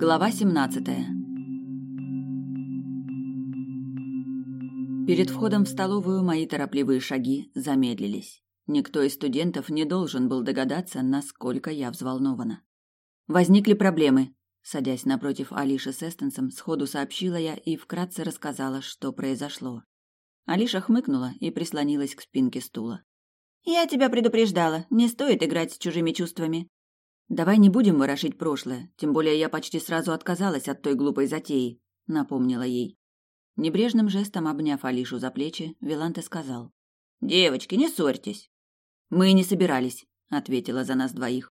Глава 17. Перед входом в столовую мои торопливые шаги замедлились. Никто из студентов не должен был догадаться, насколько я взволнована. Возникли проблемы. Садясь напротив Алиши с Эстенсом, сходу сообщила я и вкратце рассказала, что произошло. Алиша хмыкнула и прислонилась к спинке стула. «Я тебя предупреждала, не стоит играть с чужими чувствами. «Давай не будем ворошить прошлое, тем более я почти сразу отказалась от той глупой затеи», — напомнила ей. Небрежным жестом обняв Алишу за плечи, Виланте сказал. «Девочки, не ссорьтесь». «Мы не собирались», — ответила за нас двоих.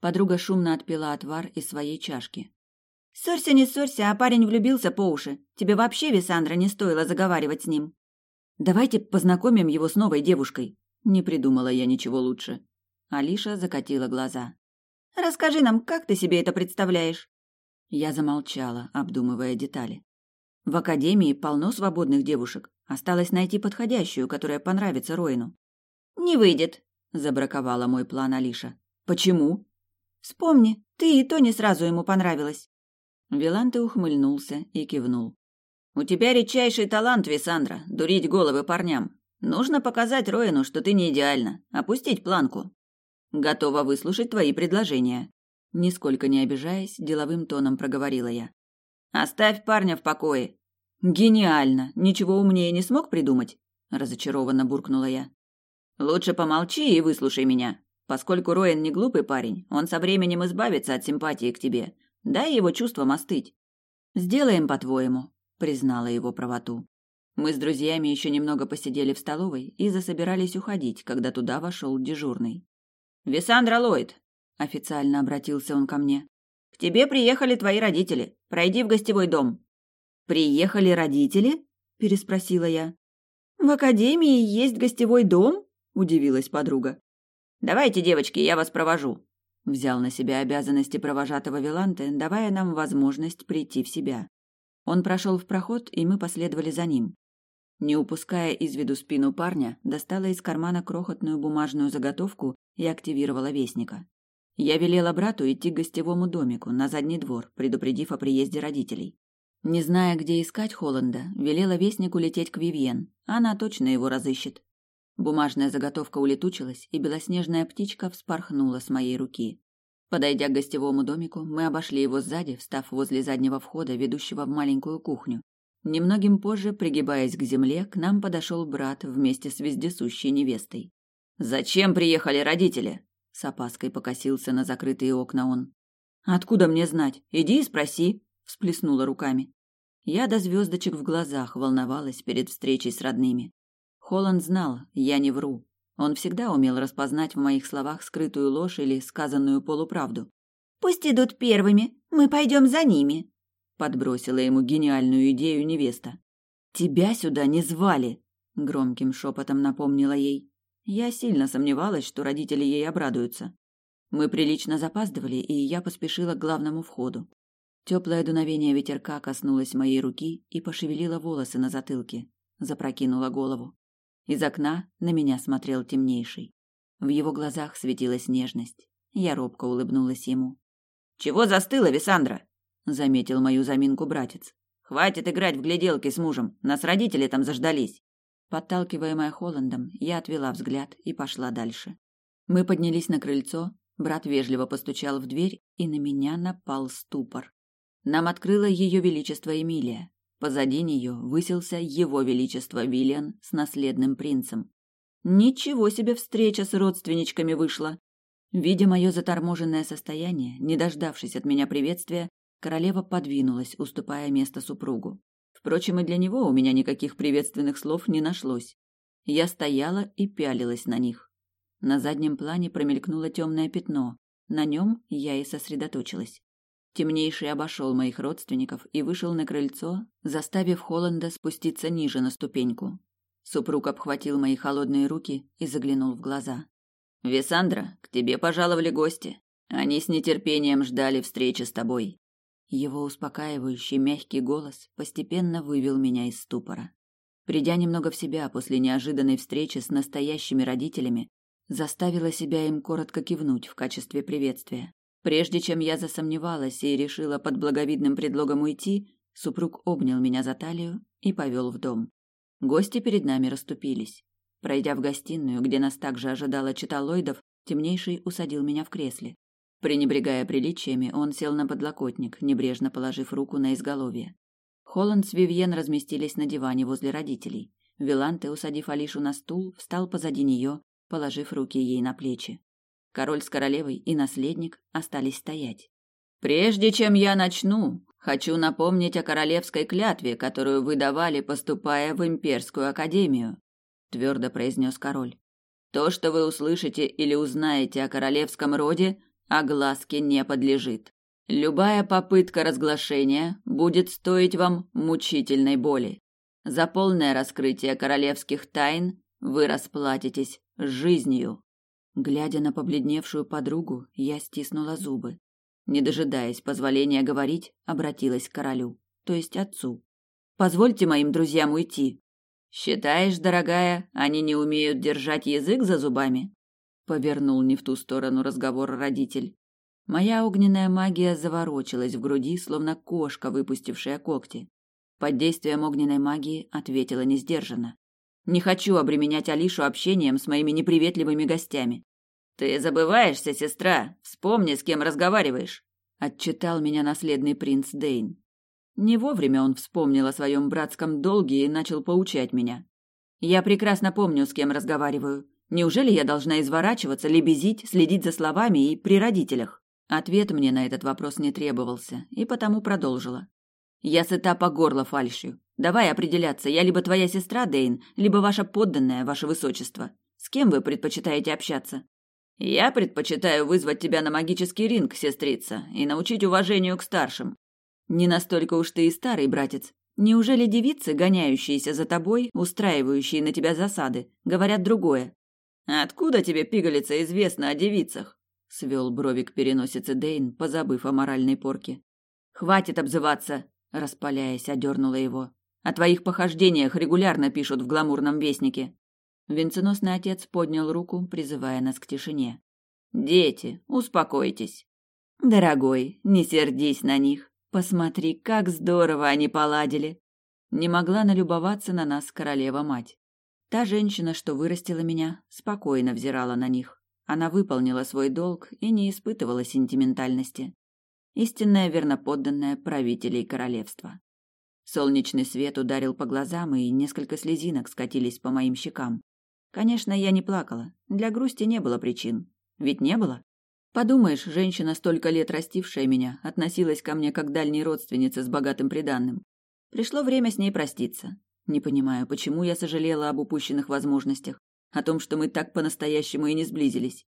Подруга шумно отпила отвар из своей чашки. «Ссорься, не ссорься, а парень влюбился по уши. Тебе вообще, Висандра, не стоило заговаривать с ним». «Давайте познакомим его с новой девушкой». Не придумала я ничего лучше. Алиша закатила глаза. Расскажи нам, как ты себе это представляешь?» Я замолчала, обдумывая детали. В академии полно свободных девушек. Осталось найти подходящую, которая понравится Роину. «Не выйдет», — забраковала мой план Алиша. «Почему?» «Вспомни, ты и то не сразу ему понравилась». Виланте ухмыльнулся и кивнул. «У тебя редчайший талант, Висандра, дурить головы парням. Нужно показать Роину, что ты не идеальна, опустить планку. Готова выслушать твои предложения. Нисколько не обижаясь, деловым тоном проговорила я. Оставь парня в покое. Гениально. Ничего умнее не смог придумать? Разочарованно буркнула я. Лучше помолчи и выслушай меня. Поскольку Роен не глупый парень, он со временем избавится от симпатии к тебе. Дай его чувствам остыть. Сделаем по-твоему, признала его правоту. Мы с друзьями еще немного посидели в столовой и засобирались уходить, когда туда вошел дежурный. «Висандра Ллойд», — официально обратился он ко мне. «К тебе приехали твои родители. Пройди в гостевой дом». «Приехали родители?» — переспросила я. «В академии есть гостевой дом?» — удивилась подруга. «Давайте, девочки, я вас провожу», — взял на себя обязанности провожатого Виланте, давая нам возможность прийти в себя. Он прошел в проход, и мы последовали за ним. Не упуская из виду спину парня, достала из кармана крохотную бумажную заготовку и активировала вестника. Я велела брату идти к гостевому домику на задний двор, предупредив о приезде родителей. Не зная, где искать Холланда, велела вестнику лететь к Вивьен. Она точно его разыщет. Бумажная заготовка улетучилась, и белоснежная птичка вспорхнула с моей руки. Подойдя к гостевому домику, мы обошли его сзади, встав возле заднего входа, ведущего в маленькую кухню. Немногим позже, пригибаясь к земле, к нам подошел брат вместе с вездесущей невестой. «Зачем приехали родители?» С опаской покосился на закрытые окна он. «Откуда мне знать? Иди и спроси», — всплеснула руками. Я до звездочек в глазах волновалась перед встречей с родными. Холланд знал, я не вру. Он всегда умел распознать в моих словах скрытую ложь или сказанную полуправду. «Пусть идут первыми, мы пойдем за ними», подбросила ему гениальную идею невеста. Тебя сюда не звали, громким шепотом напомнила ей. Я сильно сомневалась, что родители ей обрадуются. Мы прилично запаздывали, и я поспешила к главному входу. Теплое дуновение ветерка коснулось моей руки и пошевелило волосы на затылке, запрокинула голову. Из окна на меня смотрел темнейший. В его глазах светилась нежность. Я робко улыбнулась ему. «Чего застыла, Висандра?» заметил мою заминку братец. Хватит играть в гляделки с мужем, нас родители там заждались. Подталкиваемая Холландом, я отвела взгляд и пошла дальше. Мы поднялись на крыльцо, брат вежливо постучал в дверь, и на меня напал ступор. Нам открыла ее величество Эмилия. Позади нее высился его величество Виллиан с наследным принцем. Ничего себе встреча с родственничками вышла. Видя мое заторможенное состояние, не дождавшись от меня приветствия, Королева подвинулась, уступая место супругу. Впрочем, и для него у меня никаких приветственных слов не нашлось. Я стояла и пялилась на них. На заднем плане промелькнуло темное пятно. На нем я и сосредоточилась. Темнейший обошел моих родственников и вышел на крыльцо, заставив Холланда спуститься ниже на ступеньку. Супруг обхватил мои холодные руки и заглянул в глаза. «Висандра, к тебе пожаловали гости. Они с нетерпением ждали встречи с тобой. Его успокаивающий мягкий голос постепенно вывел меня из ступора. Придя немного в себя после неожиданной встречи с настоящими родителями, заставила себя им коротко кивнуть в качестве приветствия. Прежде чем я засомневалась и решила под благовидным предлогом уйти, супруг обнял меня за талию и повел в дом. Гости перед нами расступились. Пройдя в гостиную, где нас также ожидала чита Ллойдов, темнейший усадил меня в кресле. Пренебрегая приличиями, он сел на подлокотник, небрежно положив руку на изголовье. Холланд с Вивьен разместились на диване возле родителей. Виланте, усадив Алишу на стул, встал позади нее, положив руки ей на плечи. Король с королевой и наследник остались стоять. «Прежде чем я начну, хочу напомнить о королевской клятве, которую вы давали, поступая в имперскую академию», — твердо произнес король. «То, что вы услышите или узнаете о королевском роде, огласке не подлежит. Любая попытка разглашения будет стоить вам мучительной боли. За полное раскрытие королевских тайн вы расплатитесь жизнью. Глядя на побледневшую подругу, я стиснула зубы. Не дожидаясь позволения говорить, обратилась к королю, то есть отцу. Позвольте моим друзьям уйти. Считаешь, дорогая, они не умеют держать язык за зубами? Повернул не в ту сторону разговор родитель. Моя огненная магия заворочилась в груди, словно кошка, выпустившая когти. Под действием огненной магии ответила несдержанно. Не хочу обременять Алишу общением с моими неприветливыми гостями. Ты забываешься, сестра. Вспомни, с кем разговариваешь, отчитал меня наследный принц Дейн. Не вовремя он вспомнил о своем братском долге и начал поучать меня. Я прекрасно помню, с кем разговариваю. Неужели я должна изворачиваться, лебезить, следить за словами и при родителях? Ответ мне на этот вопрос не требовался, и потому продолжила. «Я сыта по горло фальшью. Давай определяться, я либо твоя сестра, Дейн, либо ваша подданная, ваше высочество. С кем вы предпочитаете общаться?» «Я предпочитаю вызвать тебя на магический ринг, сестрица, и научить уважению к старшим». «Не настолько уж ты и старый, братец. Неужели девицы, гоняющиеся за тобой, устраивающие на тебя засады, говорят другое?» «Откуда тебе, пигалица, известно о девицах?» свел бровик переносицы Дейн, позабыв о моральной порке. Хватит обзываться, распаляясь, одернула его. О твоих похождениях регулярно пишут в гламурном вестнике. Венценосный отец поднял руку, призывая нас к тишине. Дети, успокойтесь. Дорогой, не сердись на них. Посмотри, как здорово они поладили. Не могла налюбоваться на нас королева-мать. Та женщина, что вырастила меня, спокойно взирала на них. Она выполнила свой долг и не испытывала сентиментальности. Истинная верноподданная правителей королевства. Солнечный свет ударил по глазам, и несколько слезинок скатились по моим щекам. Конечно, я не плакала. Для грусти не было причин. Ведь не было. Подумаешь, женщина, столько лет растившая меня, относилась ко мне как дальней родственнице с богатым приданным. Пришло время с ней проститься. Не понимаю, почему я сожалела об упущенных возможностях о том, что мы так по-настоящему и не сблизились.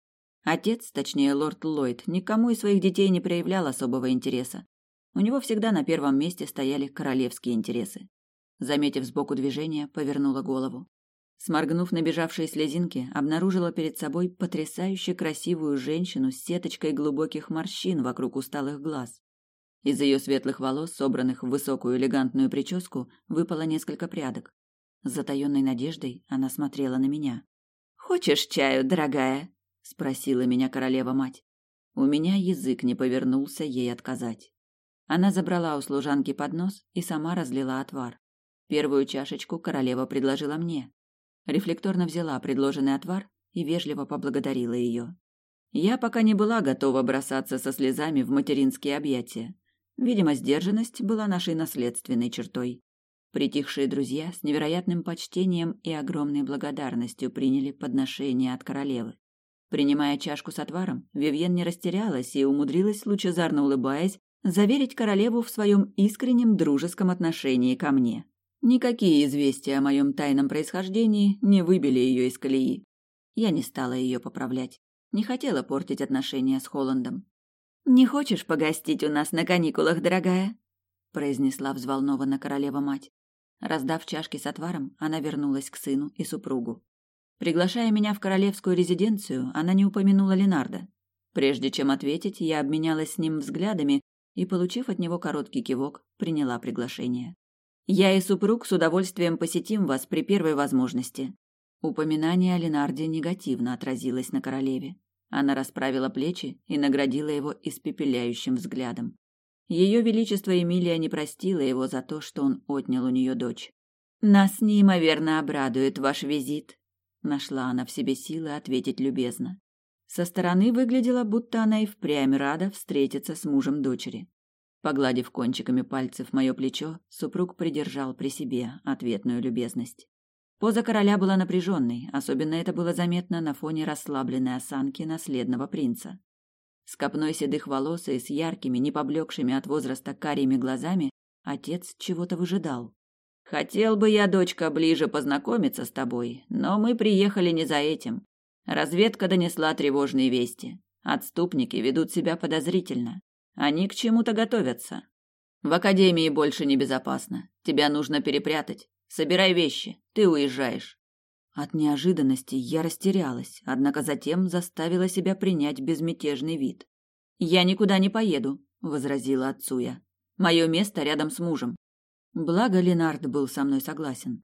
Отец, точнее лорд Ллойд, никому из своих детей не проявлял особого интереса. У него всегда на первом месте стояли королевские интересы. Заметив сбоку движение, повернула голову. Сморгнув набежавшие слезинки, обнаружила перед собой потрясающе красивую женщину с сеточкой глубоких морщин вокруг усталых глаз. Из ее светлых волос, собранных в высокую элегантную прическу, выпало несколько прядок. С затаённой надеждой она смотрела на меня. «Хочешь чаю, дорогая?» — спросила меня королева-мать. У меня язык не повернулся ей отказать. Она забрала у служанки поднос и сама разлила отвар. Первую чашечку королева предложила мне. Рефлекторно взяла предложенный отвар и вежливо поблагодарила ее. Я пока не была готова бросаться со слезами в материнские объятия. Видимо, сдержанность была нашей наследственной чертой. Притихшие друзья с невероятным почтением и огромной благодарностью приняли подношение от королевы. Принимая чашку с отваром, Вивьен не растерялась и умудрилась, лучезарно улыбаясь, заверить королеву в своем искреннем дружеском отношении ко мне. Никакие известия о моем тайном происхождении не выбили ее из колеи. Я не стала ее поправлять, не хотела портить отношения с Холландом. «Не хочешь погостить у нас на каникулах, дорогая?» произнесла взволнованно королева-мать. Раздав чашки с отваром, она вернулась к сыну и супругу. Приглашая меня в королевскую резиденцию, она не упомянула Ленарда. Прежде чем ответить, я обменялась с ним взглядами и, получив от него короткий кивок, приняла приглашение. «Я и супруг с удовольствием посетим вас при первой возможности». Упоминание о Ленарде негативно отразилось на королеве. Она расправила плечи и наградила его испепеляющим взглядом. Ее величество Эмилия не простила его за то, что он отнял у нее дочь. Нас неимоверно обрадует ваш визит, нашла она в себе силы ответить любезно. Со стороны выглядела, будто она и впрямь рада встретиться с мужем дочери. Погладив кончиками пальцев мое плечо, супруг придержал при себе ответную любезность. Поза короля была напряженной, особенно это было заметно на фоне расслабленной осанки наследного принца. С копной седых волос и с яркими, не поблекшими от возраста карими глазами отец чего-то выжидал. «Хотел бы я, дочка, ближе познакомиться с тобой, но мы приехали не за этим. Разведка донесла тревожные вести. Отступники ведут себя подозрительно. Они к чему-то готовятся. В академии больше не безопасно. Тебя нужно перепрятать. Собирай вещи. Ты уезжаешь. От неожиданности я растерялась, однако затем заставила себя принять безмятежный вид. Я никуда не поеду, возразила отцу я. Мое место рядом с мужем. Благо Ленард был со мной согласен.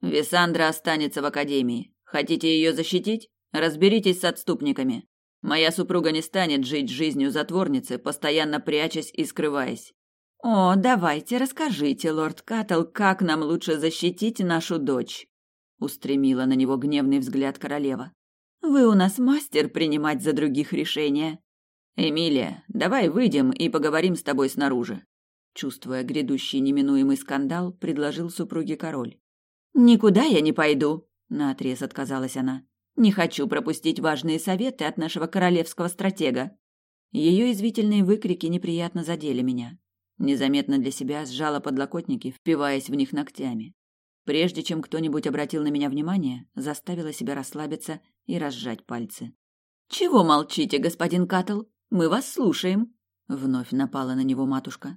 Висандра останется в академии. Хотите ее защитить? Разберитесь с отступниками. Моя супруга не станет жить жизнью затворницы, постоянно прячась и скрываясь. О, давайте расскажите, лорд Каттл, как нам лучше защитить нашу дочь, устремила на него гневный взгляд королева. Вы у нас мастер принимать за других решения. Эмилия, давай выйдем и поговорим с тобой снаружи. Чувствуя грядущий неминуемый скандал, предложил супруге король. Никуда я не пойду, наотрез отказалась она. Не хочу пропустить важные советы от нашего королевского стратега. Ее извивительные выкрики неприятно задели меня. Незаметно для себя сжала подлокотники, впиваясь в них ногтями. Прежде чем кто-нибудь обратил на меня внимание, заставила себя расслабиться и разжать пальцы. «Чего молчите, господин Каттл? Мы вас слушаем!» Вновь напала на него матушка.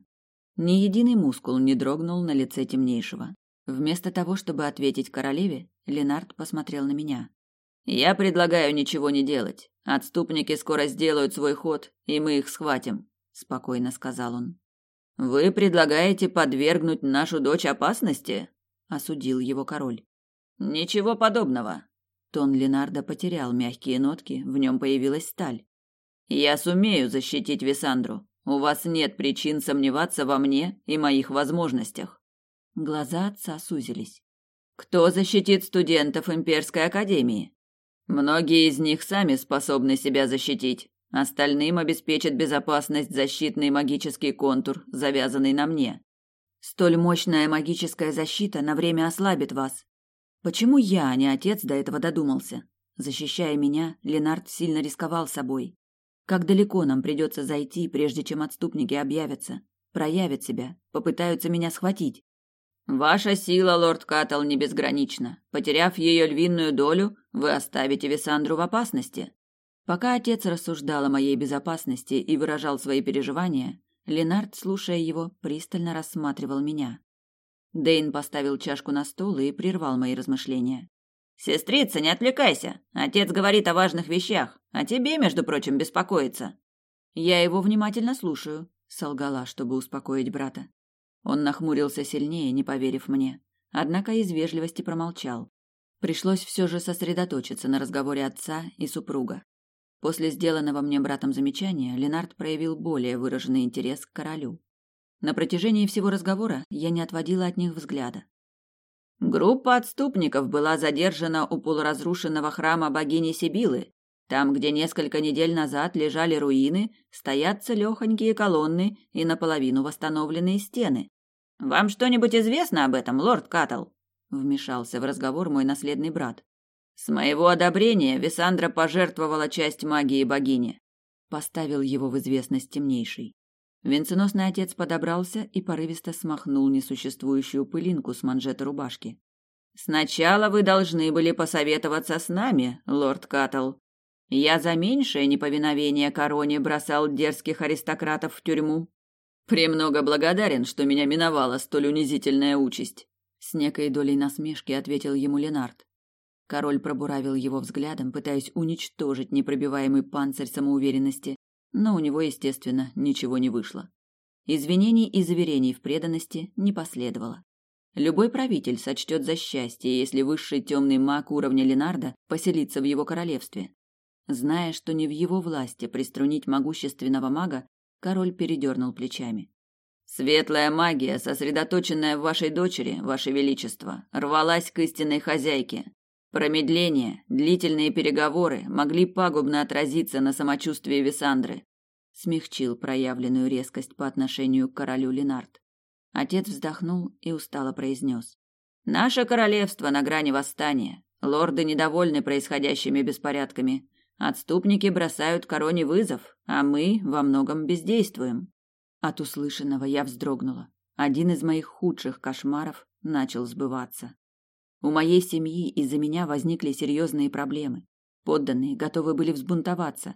Ни единый мускул не дрогнул на лице темнейшего. Вместо того, чтобы ответить королеве, Ленард посмотрел на меня. Я предлагаю ничего не делать. Отступники скоро сделают свой ход, и мы их схватим, спокойно сказал он. Вы предлагаете подвергнуть нашу дочь опасности? осудил его король. Ничего подобного. Тон Ленарда потерял мягкие нотки, в нем появилась сталь. Я сумею защитить Висандру. У вас нет причин сомневаться во мне и моих возможностях. Глаза отца сузились. Кто защитит студентов Имперской академии? Многие из них сами способны себя защитить. Остальным обеспечит безопасность защитный магический контур, завязанный на мне. Столь мощная магическая защита на время ослабит вас. Почему я, а не отец, до этого додумался? Защищая меня, Ленард сильно рисковал собой. Как далеко нам придется зайти, прежде чем отступники объявятся, проявят себя, попытаются меня схватить? Ваша сила, лорд Каттл, не безгранична. Потеряв ее львиную долю, вы оставите Висандру в опасности. Пока отец рассуждал о моей безопасности и выражал свои переживания, Ленард, слушая его, пристально рассматривал меня. Дейн поставил чашку на стол и прервал мои размышления. «Сестрица, не отвлекайся. Отец говорит о важных вещах, а тебе, между прочим, беспокоиться». «Я его внимательно слушаю», — солгала, чтобы успокоить брата. Он нахмурился сильнее, не поверив мне, однако из вежливости промолчал. Пришлось все же сосредоточиться на разговоре отца и супруга. После сделанного мне братом замечания Ленард проявил более выраженный интерес к королю. На протяжении всего разговора я не отводила от них взгляда. Группа отступников была задержана у полуразрушенного храма богини Сибилы. Там, где несколько недель назад лежали руины, стоят целехонькие колонны и наполовину восстановленные стены. Вам что-нибудь известно об этом, лорд Каттл? Вмешался в разговор мой наследный брат. С моего одобрения Висандра пожертвовала часть магии богини. Поставил его в известность темнейший. Венценосный отец подобрался и порывисто смахнул несуществующую пылинку с манжета рубашки. Сначала вы должны были посоветоваться с нами, лорд Каттл. Я за меньшее неповиновение короне бросал дерзких аристократов в тюрьму. «Премного благодарен, что меня миновала столь унизительная участь», — с некой долей насмешки ответил ему Ленард. Король пробуравил его взглядом, пытаясь уничтожить непробиваемый панцирь самоуверенности, но у него, естественно, ничего не вышло. Извинений и заверений в преданности не последовало. Любой правитель сочтет за счастье, если высший темный маг уровня Ленарда поселится в его королевстве. Зная, что не в его власти приструнить могущественного мага, король передернул плечами. Светлая магия, сосредоточенная в вашей дочери, ваше величество, рвалась к истинной хозяйке. Промедление, длительные переговоры могли пагубно отразиться на самочувствии Висандры. Смягчил проявленную резкость по отношению к королю Ленард. Отец вздохнул и устало произнес. Наше королевство на грани восстания. Лорды недовольны происходящими беспорядками. Отступники бросают короне вызов, а мы во многом бездействуем. От услышанного я вздрогнула. Один из моих худших кошмаров начал сбываться. У моей семьи из-за меня возникли серьезные проблемы. Подданные готовы были взбунтоваться.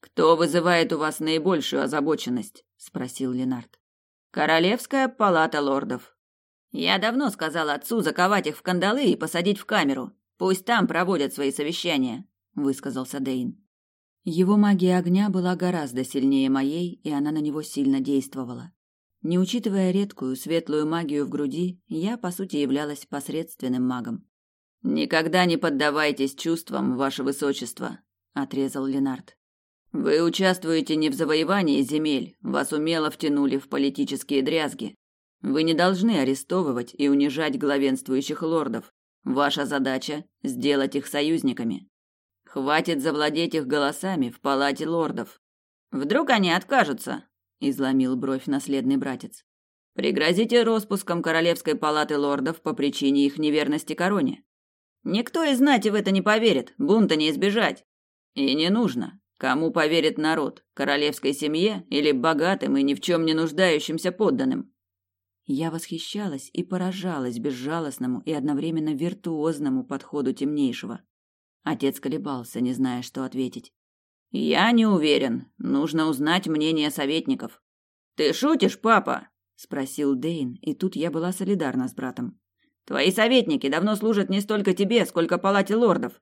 Кто вызывает у вас наибольшую озабоченность? спросил Ленард. Королевская палата лордов. Я давно сказал отцу заковать их в кандалы и посадить в камеру. Пусть там проводят свои совещания, высказался Дейн. Его магия огня была гораздо сильнее моей, и она на него сильно действовала. Не учитывая редкую светлую магию в груди, я по сути являлась посредственным магом. Никогда не поддавайтесь чувствам, ваше высочество, отрезал Ленард. Вы участвуете не в завоевании земель, вас умело втянули в политические дрязги. Вы не должны арестовывать и унижать главенствующих лордов. Ваша задача сделать их союзниками. Хватит завладеть их голосами в палате лордов. Вдруг они откажутся, изломил бровь наследный братец. Пригрозите распуском королевской палаты лордов по причине их неверности короне. Никто из знати в это не поверит, бунта не избежать. И не нужно. Кому поверит народ? Королевской семье или богатым и ни в чем не нуждающимся подданным? Я восхищалась и поражалась безжалостному и одновременно виртуозному подходу темнейшего. Отец колебался, не зная, что ответить. Я не уверен. Нужно узнать мнение советников. Ты шутишь, папа? спросил Дейн, и тут я была солидарна с братом. Твои советники давно служат не столько тебе, сколько палате лордов.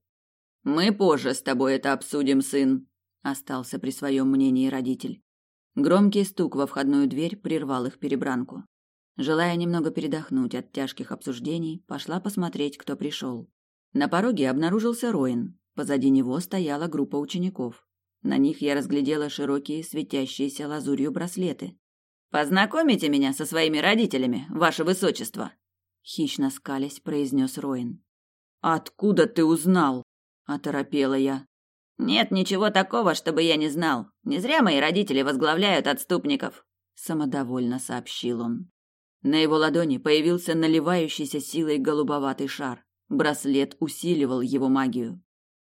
Мы позже с тобой это обсудим, сын, остался при своем мнении родитель. Громкий стук во входную дверь прервал их перебранку. Желая немного передохнуть от тяжких обсуждений, пошла посмотреть, кто пришел. На пороге обнаружился Роин. Позади него стояла группа учеников. На них я разглядела широкие, светящиеся лазурью браслеты. «Познакомите меня со своими родителями, ваше высочество!» Хищно скалясь, произнес Роин. «Откуда ты узнал?» – оторопела я. Нет ничего такого, чтобы я не знал. Не зря мои родители возглавляют отступников, самодовольно сообщил он. На его ладони появился наливающийся силой голубоватый шар. Браслет усиливал его магию.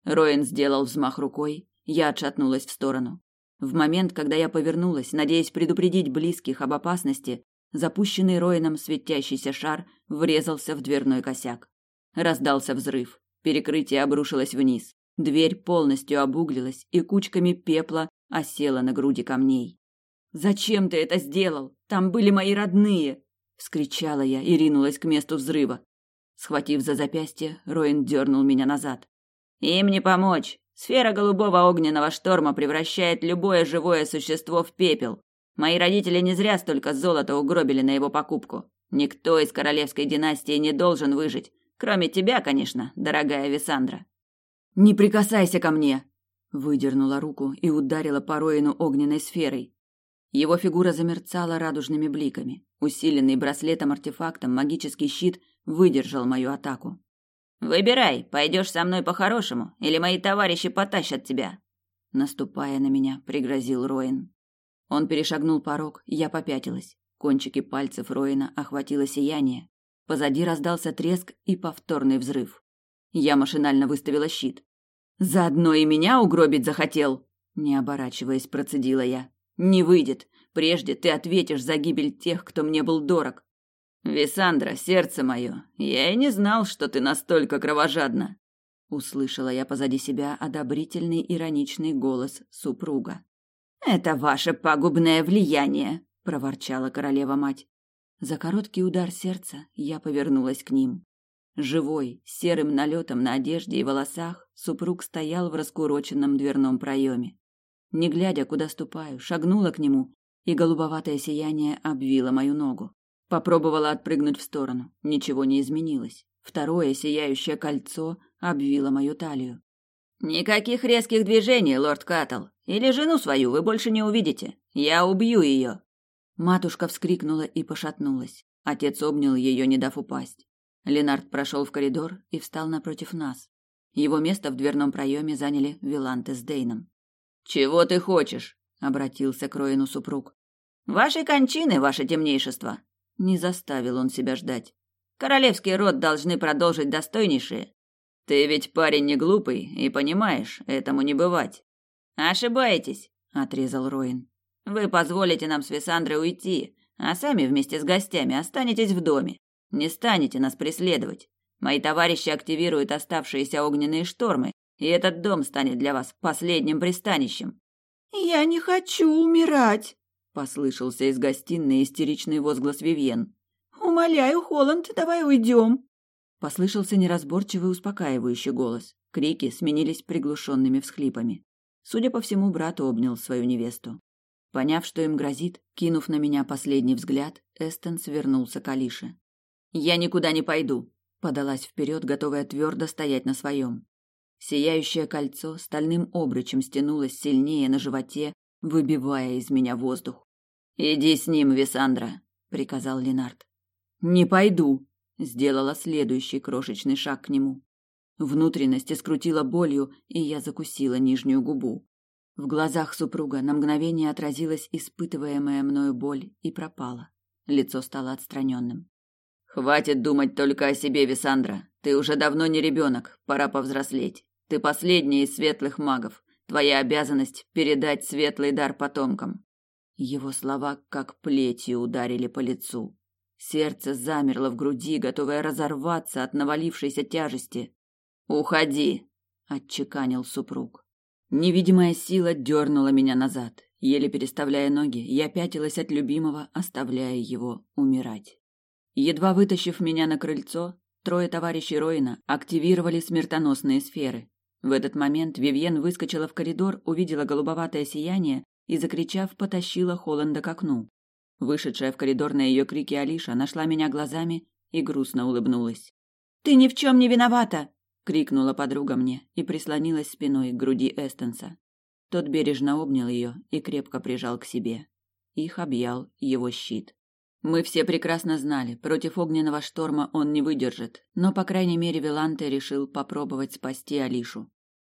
Роин сделал взмах рукой, я отшатнулась в сторону. В момент, когда я повернулась, надеясь предупредить близких об опасности, запущенный Роином светящийся шар врезался в дверной косяк. Раздался взрыв. Перекрытие обрушилось вниз. Дверь полностью обуглилась и кучками пепла осела на груди камней. «Зачем ты это сделал? Там были мои родные!» — вскричала я и ринулась к месту взрыва. Схватив за запястье, Роин дернул меня назад. «Им не помочь. Сфера голубого огненного шторма превращает любое живое существо в пепел. Мои родители не зря столько золота угробили на его покупку. Никто из королевской династии не должен выжить, кроме тебя, конечно, дорогая Висандра. «Не прикасайся ко мне!» Выдернула руку и ударила по Роину огненной сферой. Его фигура замерцала радужными бликами. Усиленный браслетом-артефактом магический щит выдержал мою атаку. «Выбирай, пойдешь со мной по-хорошему, или мои товарищи потащат тебя!» Наступая на меня, пригрозил Роин. Он перешагнул порог, я попятилась. Кончики пальцев Роина охватило сияние. Позади раздался треск и повторный взрыв. Я машинально выставила щит. Заодно и меня угробить захотел, не оборачиваясь, процедила я. Не выйдет. Прежде ты ответишь за гибель тех, кто мне был дорог. Висандра, сердце мое, я и не знал, что ты настолько кровожадна. Услышала я позади себя одобрительный ироничный голос супруга. Это ваше пагубное влияние, проворчала королева мать. За короткий удар сердца я повернулась к ним. Живой, серым налетом на одежде и волосах, супруг стоял в раскуроченном дверном проеме. Не глядя, куда ступаю, шагнула к нему, и голубоватое сияние обвило мою ногу. Попробовала отпрыгнуть в сторону. Ничего не изменилось. Второе сияющее кольцо обвило мою талию. Никаких резких движений, лорд Каттл. Или жену свою вы больше не увидите. Я убью ее. Матушка вскрикнула и пошатнулась. Отец обнял ее, не дав упасть. Ленард прошел в коридор и встал напротив нас. Его место в дверном проеме заняли Виланте с Дейном. «Чего ты хочешь?» — обратился к Роину супруг. «Вашей кончины, ваше темнейшество!» Не заставил он себя ждать. «Королевский род должны продолжить достойнейшие. Ты ведь парень не глупый и понимаешь, этому не бывать». «Ошибаетесь», — отрезал Роин. «Вы позволите нам с Висандрой уйти, а сами вместе с гостями останетесь в доме. Не станете нас преследовать. Мои товарищи активируют оставшиеся огненные штормы, и этот дом станет для вас последним пристанищем. Я не хочу умирать, послышался из гостиной истеричный возглас Вивьен. Умоляю, Холланд, давай уйдем. Послышался неразборчивый успокаивающий голос. Крики сменились приглушенными всхлипами. Судя по всему, брат обнял свою невесту. Поняв, что им грозит, кинув на меня последний взгляд, Эстон свернулся к Алише. «Я никуда не пойду», — подалась вперед, готовая твердо стоять на своем. Сияющее кольцо стальным обручем стянулось сильнее на животе, выбивая из меня воздух. «Иди с ним, Висандра», — приказал Ленард. «Не пойду», — сделала следующий крошечный шаг к нему. Внутренности скрутила болью, и я закусила нижнюю губу. В глазах супруга на мгновение отразилась испытываемая мною боль и пропала. Лицо стало отстраненным. Хватит думать только о себе, Висандра. Ты уже давно не ребенок, пора повзрослеть. Ты последний из светлых магов. Твоя обязанность передать светлый дар потомкам. Его слова как плетью ударили по лицу. Сердце замерло в груди, готовое разорваться от навалившейся тяжести. Уходи, отчеканил супруг. Невидимая сила дернула меня назад. Еле переставляя ноги, я пятилась от любимого, оставляя его умирать. Едва вытащив меня на крыльцо, трое товарищей Роина активировали смертоносные сферы. В этот момент Вивьен выскочила в коридор, увидела голубоватое сияние и, закричав, потащила Холланда к окну. Вышедшая в коридор на ее крики Алиша нашла меня глазами и грустно улыбнулась. «Ты ни в чем не виновата!» — крикнула подруга мне и прислонилась спиной к груди Эстенса. Тот бережно обнял ее и крепко прижал к себе. Их объял его щит. Мы все прекрасно знали, против огненного шторма он не выдержит, но, по крайней мере, Виланте решил попробовать спасти Алишу.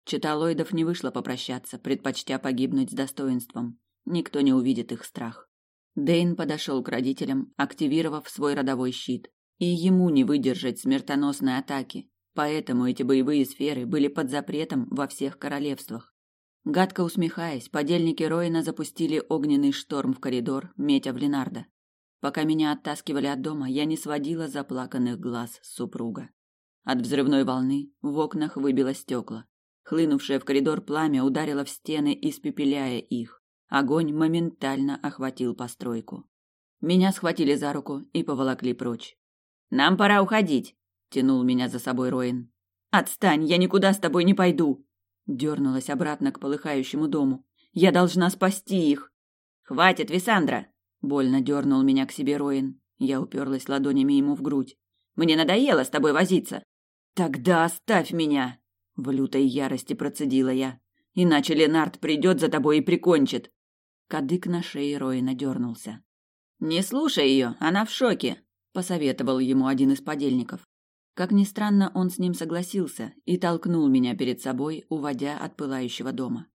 Читалоидов не вышло попрощаться, предпочтя погибнуть с достоинством. Никто не увидит их страх. Дейн подошел к родителям, активировав свой родовой щит. И ему не выдержать смертоносной атаки, поэтому эти боевые сферы были под запретом во всех королевствах. Гадко усмехаясь, подельники Роина запустили огненный шторм в коридор, метя в Ленарда. Пока меня оттаскивали от дома, я не сводила заплаканных глаз супруга. От взрывной волны в окнах выбило стекла. Хлынувшее в коридор пламя ударило в стены, испепеляя их. Огонь моментально охватил постройку. Меня схватили за руку и поволокли прочь. «Нам пора уходить», — тянул меня за собой Роин. «Отстань, я никуда с тобой не пойду!» Дернулась обратно к полыхающему дому. «Я должна спасти их!» «Хватит, Висандра!» Больно дернул меня к себе Роин. Я уперлась ладонями ему в грудь. «Мне надоело с тобой возиться!» «Тогда оставь меня!» В лютой ярости процедила я. «Иначе Ленард придет за тобой и прикончит!» Кадык на шее Роина дернулся. «Не слушай ее, она в шоке!» Посоветовал ему один из подельников. Как ни странно, он с ним согласился и толкнул меня перед собой, уводя от пылающего дома.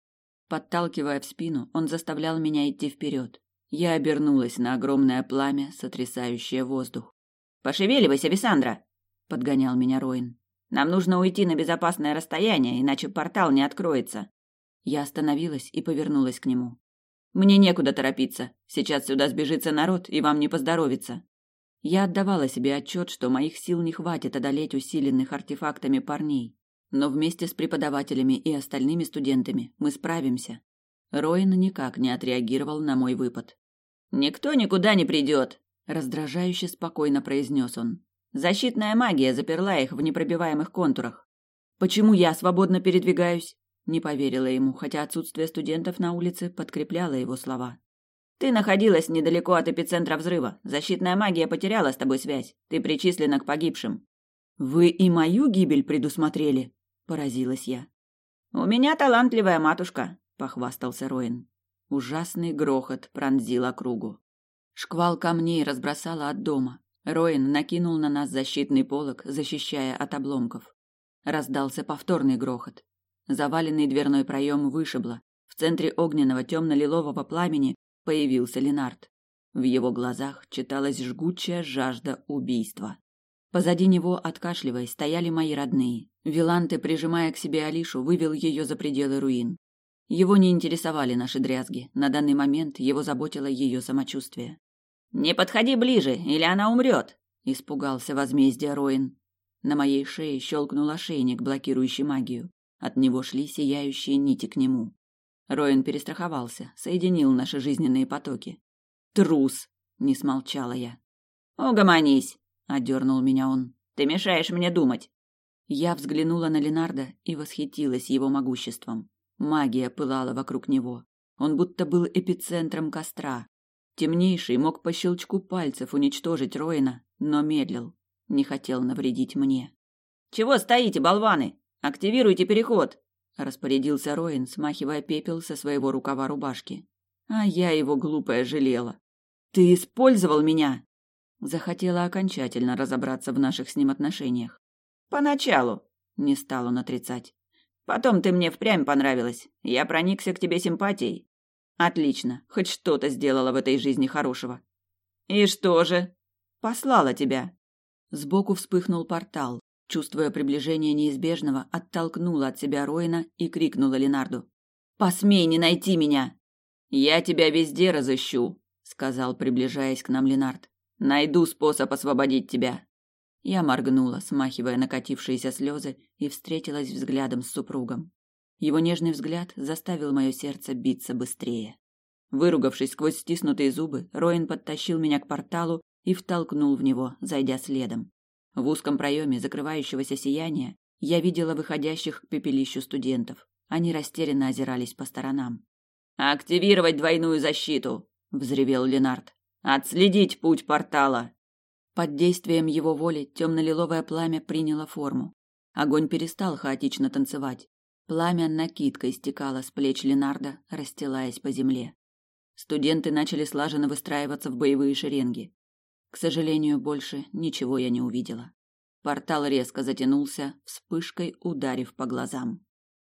Подталкивая в спину, он заставлял меня идти вперед. Я обернулась на огромное пламя, сотрясающее воздух. «Пошевеливайся, Висандра!» — подгонял меня Роин. «Нам нужно уйти на безопасное расстояние, иначе портал не откроется». Я остановилась и повернулась к нему. «Мне некуда торопиться. Сейчас сюда сбежится народ, и вам не поздоровится». Я отдавала себе отчет, что моих сил не хватит одолеть усиленных артефактами парней. Но вместе с преподавателями и остальными студентами мы справимся. Роин никак не отреагировал на мой выпад. «Никто никуда не придет», — раздражающе спокойно произнес он. «Защитная магия заперла их в непробиваемых контурах». «Почему я свободно передвигаюсь?» Не поверила ему, хотя отсутствие студентов на улице подкрепляло его слова. «Ты находилась недалеко от эпицентра взрыва. Защитная магия потеряла с тобой связь. Ты причислена к погибшим». «Вы и мою гибель предусмотрели?» – поразилась я. У меня талантливая матушка, похвастался Роин. Ужасный грохот пронзил округу. Шквал камней разбросало от дома. Роин накинул на нас защитный полог, защищая от обломков. Раздался повторный грохот. Заваленный дверной проем вышибло. В центре огненного темно-лилового пламени появился Ленард. В его глазах читалась жгучая жажда убийства. Позади него, откашливаясь, стояли мои родные. Виланте, прижимая к себе Алишу, вывел ее за пределы руин. Его не интересовали наши дрязги. На данный момент его заботило ее самочувствие. «Не подходи ближе, или она умрет!» – испугался возмездия Роин. На моей шее щелкнул ошейник, блокирующий магию. От него шли сияющие нити к нему. Роин перестраховался, соединил наши жизненные потоки. «Трус!» – не смолчала я. «Угомонись!» – одернул меня он. «Ты мешаешь мне думать!» Я взглянула на Ленарда и восхитилась его могуществом. Магия пылала вокруг него. Он будто был эпицентром костра. Темнейший мог по щелчку пальцев уничтожить Роина, но медлил, не хотел навредить мне. «Чего стоите, болваны? Активируйте переход!» распорядился Роин, смахивая пепел со своего рукава рубашки. А я его глупая жалела. «Ты использовал меня!» Захотела окончательно разобраться в наших с ним отношениях. «Поначалу», — не стал он отрицать. Потом ты мне впрямь понравилась. Я проникся к тебе симпатией. Отлично. Хоть что-то сделала в этой жизни хорошего. И что же? Послала тебя. Сбоку вспыхнул портал. Чувствуя приближение неизбежного, оттолкнула от себя Роина и крикнула Ленарду. «Посмей не найти меня!» «Я тебя везде разыщу», — сказал, приближаясь к нам Ленард. «Найду способ освободить тебя». Я моргнула, смахивая накатившиеся слезы, и встретилась взглядом с супругом. Его нежный взгляд заставил мое сердце биться быстрее. Выругавшись сквозь стиснутые зубы, Роин подтащил меня к порталу и втолкнул в него, зайдя следом. В узком проеме закрывающегося сияния я видела выходящих к пепелищу студентов. Они растерянно озирались по сторонам. «Активировать двойную защиту!» — взревел Ленард. «Отследить путь портала!» Под действием его воли темно-лиловое пламя приняло форму. Огонь перестал хаотично танцевать. Пламя накидкой стекало с плеч Ленарда, расстилаясь по земле. Студенты начали слаженно выстраиваться в боевые шеренги. К сожалению, больше ничего я не увидела. Портал резко затянулся, вспышкой ударив по глазам.